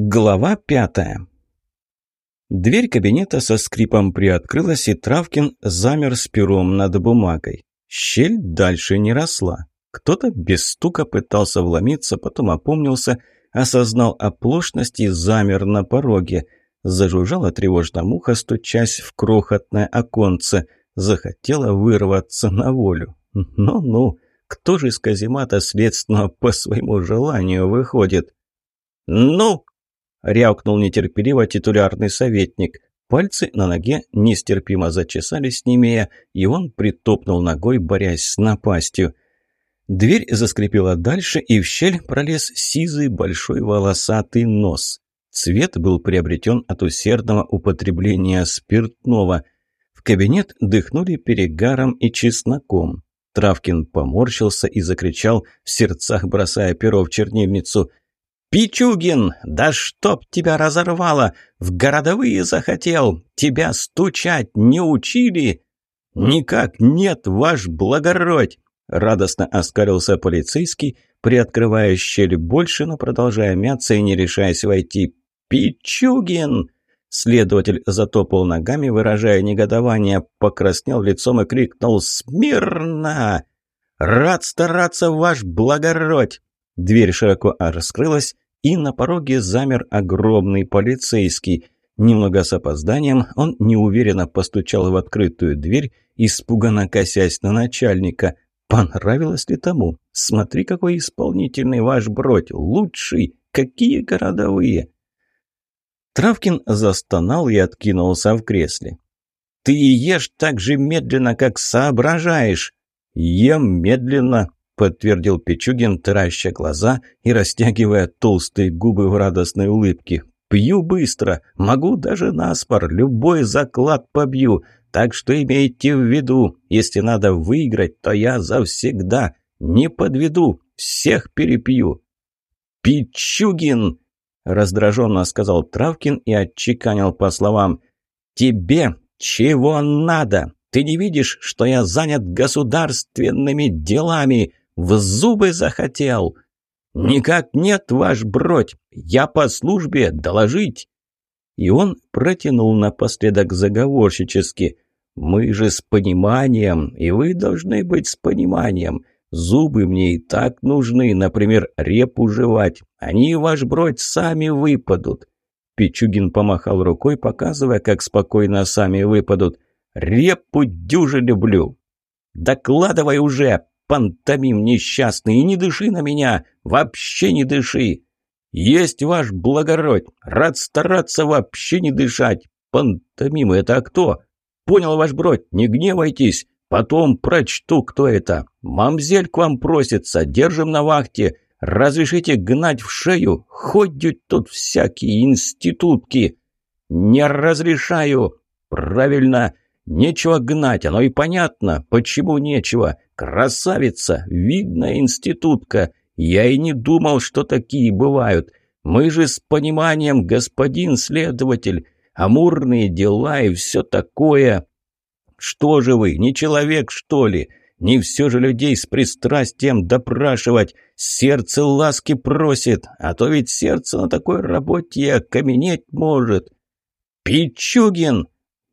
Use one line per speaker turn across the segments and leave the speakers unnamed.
Глава пятая. Дверь кабинета со скрипом приоткрылась, и Травкин замер с пером над бумагой. Щель дальше не росла. Кто-то без стука пытался вломиться, потом опомнился, осознал оплошность и замер на пороге. Зажужжала тревожно муха, стучась в крохотное оконце. Захотела вырваться на волю. Ну-ну, кто же из каземата следственного по своему желанию выходит? «Ну!» – рявкнул нетерпеливо титулярный советник. Пальцы на ноге нестерпимо зачесались, немея, и он притопнул ногой, борясь с напастью. Дверь заскрипела дальше, и в щель пролез сизый большой волосатый нос. Цвет был приобретен от усердного употребления спиртного. В кабинет дыхнули перегаром и чесноком. Травкин поморщился и закричал, в сердцах бросая перо в чернильницу – «Пичугин, да чтоб тебя разорвало! В городовые захотел! Тебя стучать не учили!» «Никак нет, ваш благородь!» Радостно оскалился полицейский, приоткрывая щель больше, но продолжая мяться и не решаясь войти. «Пичугин!» Следователь затопал ногами, выражая негодование, покраснел лицом и крикнул «Смирно!» «Рад стараться, ваш благородь!» Дверь широко раскрылась, и на пороге замер огромный полицейский. Немного с опозданием он неуверенно постучал в открытую дверь, испуганно косясь на начальника. Понравилось ли тому? Смотри, какой исполнительный ваш бродь, лучший, какие городовые. Травкин застонал и откинулся в кресле. «Ты ешь так же медленно, как соображаешь!» «Ем медленно», подтвердил Пичугин, тараща глаза и растягивая толстые губы в радостной улыбке. «Пью быстро, могу даже наспор, любой заклад побью, так что имейте в виду, если надо выиграть, то я завсегда не подведу, всех перепью». «Пичугин!» – раздраженно сказал Травкин и отчеканил по словам. «Тебе чего надо? Ты не видишь, что я занят государственными делами? В зубы захотел. Никак нет, ваш бродь. Я по службе доложить. И он протянул напоследок заговорщически. Мы же с пониманием, и вы должны быть с пониманием. Зубы мне и так нужны, например, репу жевать. Они, ваш бродь, сами выпадут. Пичугин помахал рукой, показывая, как спокойно сами выпадут. «Репу дюже люблю!» «Докладывай уже!» Пантомим несчастный, и не дыши на меня, вообще не дыши. Есть ваш благородь, рад стараться вообще не дышать. Пантомим это кто? Понял, ваш бродь, не гневайтесь, потом прочту, кто это. Мамзель к вам просится, держим на вахте. Разрешите гнать в шею, ходят тут всякие институтки. Не разрешаю. Правильно, нечего гнать, оно и понятно, почему нечего. «Красавица! Видная институтка! Я и не думал, что такие бывают. Мы же с пониманием, господин следователь, амурные дела и все такое. Что же вы, не человек, что ли? Не все же людей с пристрастием допрашивать. Сердце ласки просит, а то ведь сердце на такой работе окаменеть может. Пичугин!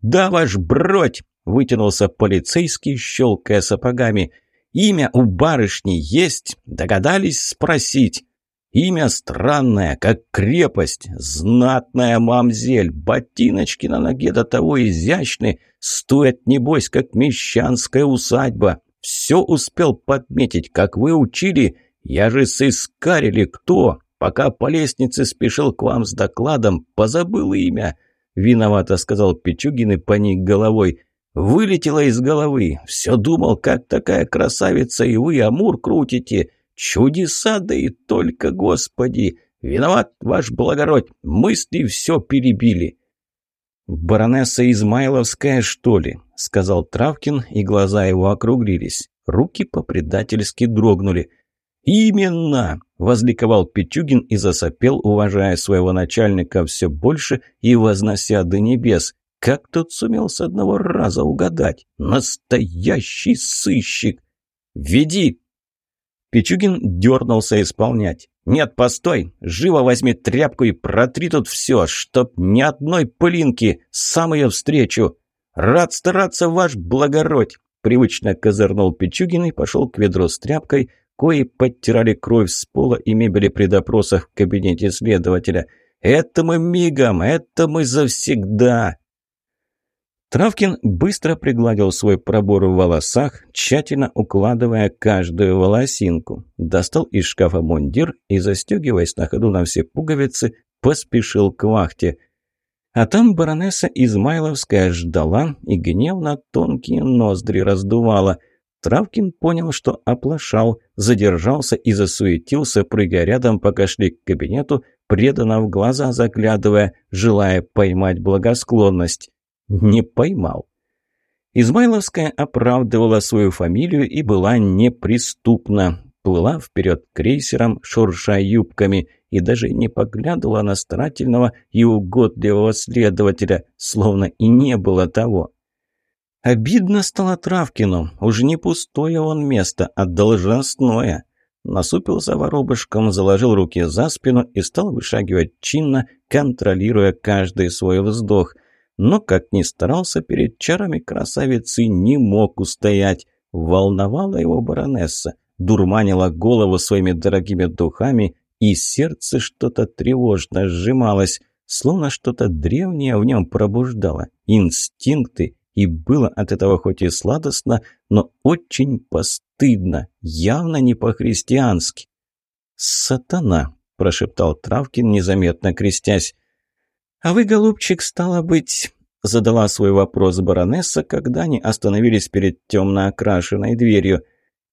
Да, ваш бродь! Вытянулся полицейский, щелкая сапогами. «Имя у барышни есть? Догадались спросить?» «Имя странное, как крепость, знатная мамзель, ботиночки на ноге до того изящны, стоят, небось, как мещанская усадьба. Все успел подметить, как вы учили, я же сыскарили кто, пока по лестнице спешил к вам с докладом, позабыл имя». Виновато сказал Пичугин и поник головой. Вылетело из головы. Все думал, как такая красавица, и вы Амур крутите. Чудеса, да и только, Господи! Виноват, ваш благородь, мысли все перебили. «Баронесса Измайловская, что ли?» — сказал Травкин, и глаза его округлились. Руки по-предательски дрогнули. «Именно!» — возликовал Пичугин и засопел, уважая своего начальника все больше и вознося до небес. Как тот сумел с одного раза угадать? Настоящий сыщик! Веди! Пичугин дернулся исполнять. «Нет, постой! Живо возьми тряпку и протри тут все, чтоб ни одной пылинки! Сам ее встречу!» «Рад стараться, ваш благородь!» Привычно козырнул Пичугин и пошел к ведру с тряпкой, кои подтирали кровь с пола и мебели при допросах в кабинете следователя. «Это мы мигом! Это мы завсегда!» Травкин быстро пригладил свой пробор в волосах, тщательно укладывая каждую волосинку. Достал из шкафа мундир и, застегиваясь на ходу на все пуговицы, поспешил к вахте. А там баронесса Измайловская ждала и гневно тонкие ноздри раздувала. Травкин понял, что оплошал, задержался и засуетился, прыгая рядом, пока шли к кабинету, преданно в глаза заглядывая, желая поймать благосклонность. Не поймал. Измайловская оправдывала свою фамилию и была неприступна. Плыла вперед крейсером, шурша юбками, и даже не поглядывала на старательного и угодливого следователя, словно и не было того. Обидно стало Травкину. Уж не пустое он место, а должностное. Насупился воробышком, заложил руки за спину и стал вышагивать чинно, контролируя каждый свой вздох – но, как ни старался, перед чарами красавицы не мог устоять. Волновала его баронесса, дурманила голову своими дорогими духами, и сердце что-то тревожно сжималось, словно что-то древнее в нем пробуждало, инстинкты, и было от этого хоть и сладостно, но очень постыдно, явно не по-христиански. «Сатана!» – прошептал Травкин, незаметно крестясь. «А вы, голубчик, стало быть...» — задала свой вопрос баронесса, когда они остановились перед темно окрашенной дверью.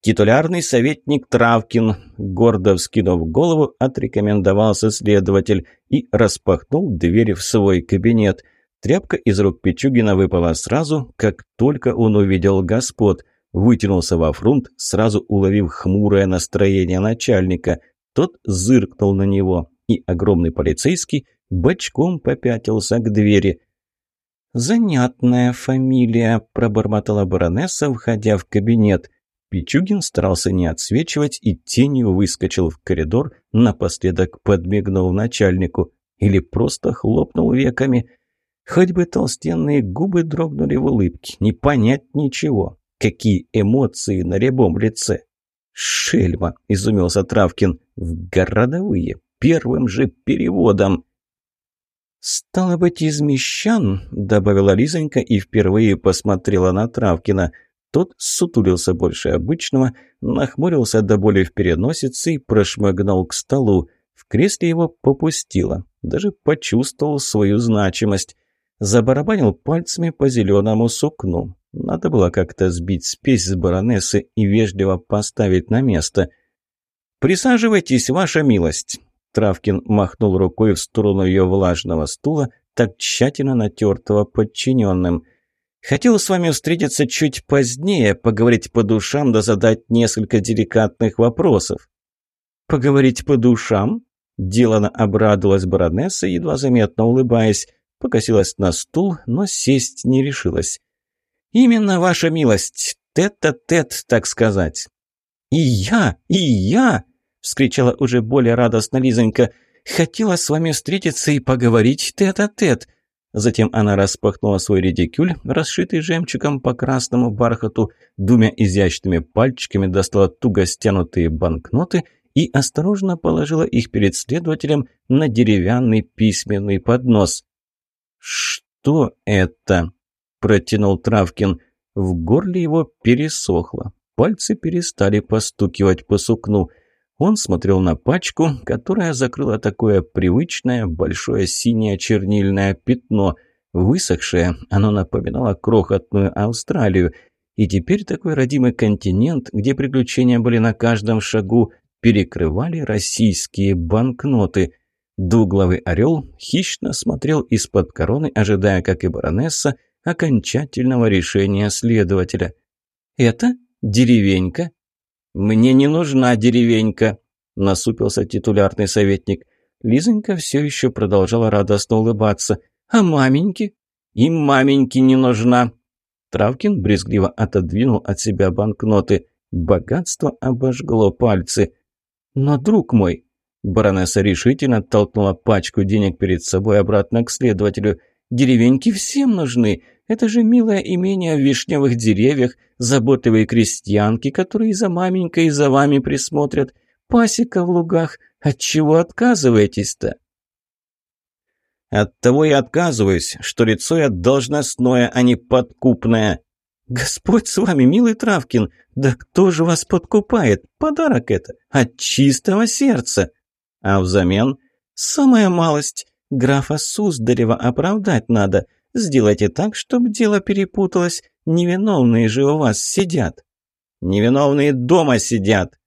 «Титулярный советник Травкин», — гордо вскинув голову, отрекомендовался следователь и распахнул дверь в свой кабинет. Тряпка из рук Пичугина выпала сразу, как только он увидел господ. Вытянулся во фрунт, сразу уловив хмурое настроение начальника. Тот зыркнул на него, и огромный полицейский — бочком попятился к двери. «Занятная фамилия», – пробормотала баронесса, входя в кабинет. Пичугин старался не отсвечивать и тенью выскочил в коридор, напоследок подмигнул начальнику. Или просто хлопнул веками. Хоть бы толстенные губы дрогнули в улыбке, не понять ничего. Какие эмоции на рябом лице. «Шельма!» – изумился Травкин. «В городовые! Первым же переводом!» «Стало быть, из мещан», — добавила Лизонька и впервые посмотрела на Травкина. Тот сутулился больше обычного, нахмурился до боли в переносице и прошмыгнул к столу. В кресле его попустило, даже почувствовал свою значимость. Забарабанил пальцами по зеленому сукну. Надо было как-то сбить спесь с баронессы и вежливо поставить на место. «Присаживайтесь, ваша милость!» Травкин махнул рукой в сторону ее влажного стула, так тщательно натертого подчиненным. «Хотел с вами встретиться чуть позднее, поговорить по душам да задать несколько деликатных вопросов». «Поговорить по душам?» Делано обрадовалась баронесса, едва заметно улыбаясь. Покосилась на стул, но сесть не решилась. «Именно ваша милость, тет-а-тет, так сказать». «И я, и я!» – вскричала уже более радостно Лизонька. «Хотела с вами встретиться и поговорить тет-а-тет». Затем она распахнула свой редикюль, расшитый жемчугом по красному бархату, двумя изящными пальчиками достала туго стянутые банкноты и осторожно положила их перед следователем на деревянный письменный поднос. «Что это?» – протянул Травкин. В горле его пересохло. Пальцы перестали постукивать по сукну – он смотрел на пачку, которая закрыла такое привычное большое синее чернильное пятно. Высохшее, оно напоминало крохотную Австралию. И теперь такой родимый континент, где приключения были на каждом шагу, перекрывали российские банкноты. Дугловый орел хищно смотрел из-под короны, ожидая, как и баронесса, окончательного решения следователя. «Это деревенька?» «Мне не нужна деревенька», – насупился титулярный советник. Лизонька все еще продолжала радостно улыбаться. «А маменьки?» «И маменьки не нужна». Травкин брезгливо отодвинул от себя банкноты. Богатство обожгло пальцы. «Но, друг мой...» Баронесса решительно толкнула пачку денег перед собой обратно к следователю. «Деревеньки всем нужны. Это же милое имение в вишневых деревьях, заботливые крестьянки, которые за маменькой и за вами присмотрят. Пасека в лугах. Отчего отказываетесь-то?»
От того и отказываюсь, что лицо я должностное, а не подкупное.
Господь с вами, милый Травкин, да кто же вас подкупает? Подарок это, от чистого сердца. А взамен самая малость. Графа Суздарева оправдать надо. Сделайте так, чтобы дело перепуталось. Невиновные же у вас сидят.
Невиновные дома сидят.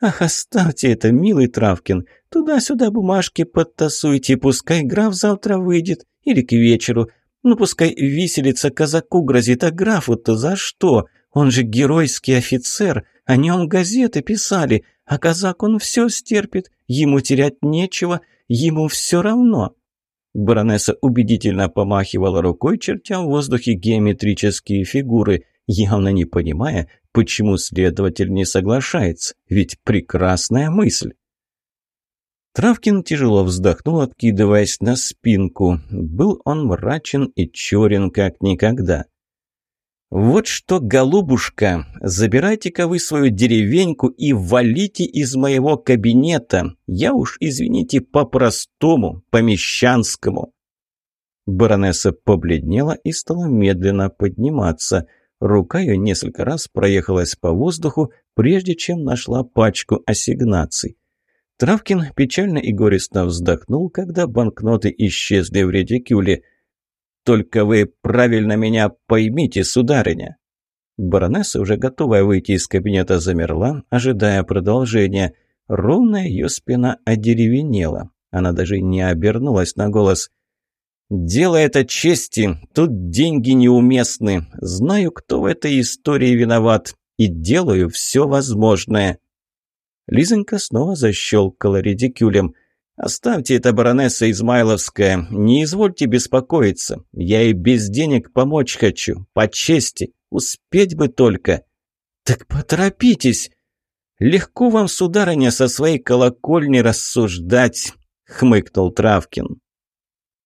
Ах, оставьте это, милый Травкин. Туда-сюда бумажки подтасуйте, пускай граф завтра выйдет. Или к вечеру. Ну, пускай виселица казаку грозит, а графу-то за что? Он же геройский офицер, о нем газеты писали, а казак он все стерпит, ему терять нечего, ему все равно». Баронесса убедительно помахивала рукой, чертя в воздухе геометрические фигуры, явно не понимая, почему следователь не соглашается, ведь прекрасная мысль. Травкин тяжело вздохнул, откидываясь на спинку. Был он мрачен и черен, как никогда. «Вот что, голубушка, забирайте-ка вы свою деревеньку и валите из моего кабинета. Я уж, извините, по-простому, по-мещанскому». Баронесса побледнела и стала медленно подниматься. Рука ее несколько раз проехалась по воздуху, прежде чем нашла пачку ассигнаций. Травкин печально и горестно вздохнул, когда банкноты исчезли в редикюле. «Только вы правильно меня поймите, сударыня!» Баронесса, уже готовая выйти из кабинета, замерла, ожидая продолжения. Ровная ее спина одеревенела. Она даже не обернулась на голос. «Дело это чести, тут деньги неуместны. Знаю, кто в этой истории виноват, и делаю все возможное». Лизонька снова защелкала редикюлем. «Оставьте это, баронесса Измайловская, не извольте беспокоиться. Я и без денег помочь хочу, по чести, успеть бы только». «Так поторопитесь!» «Легко вам, сударыня, со своей колокольни рассуждать», — хмыкнул Травкин.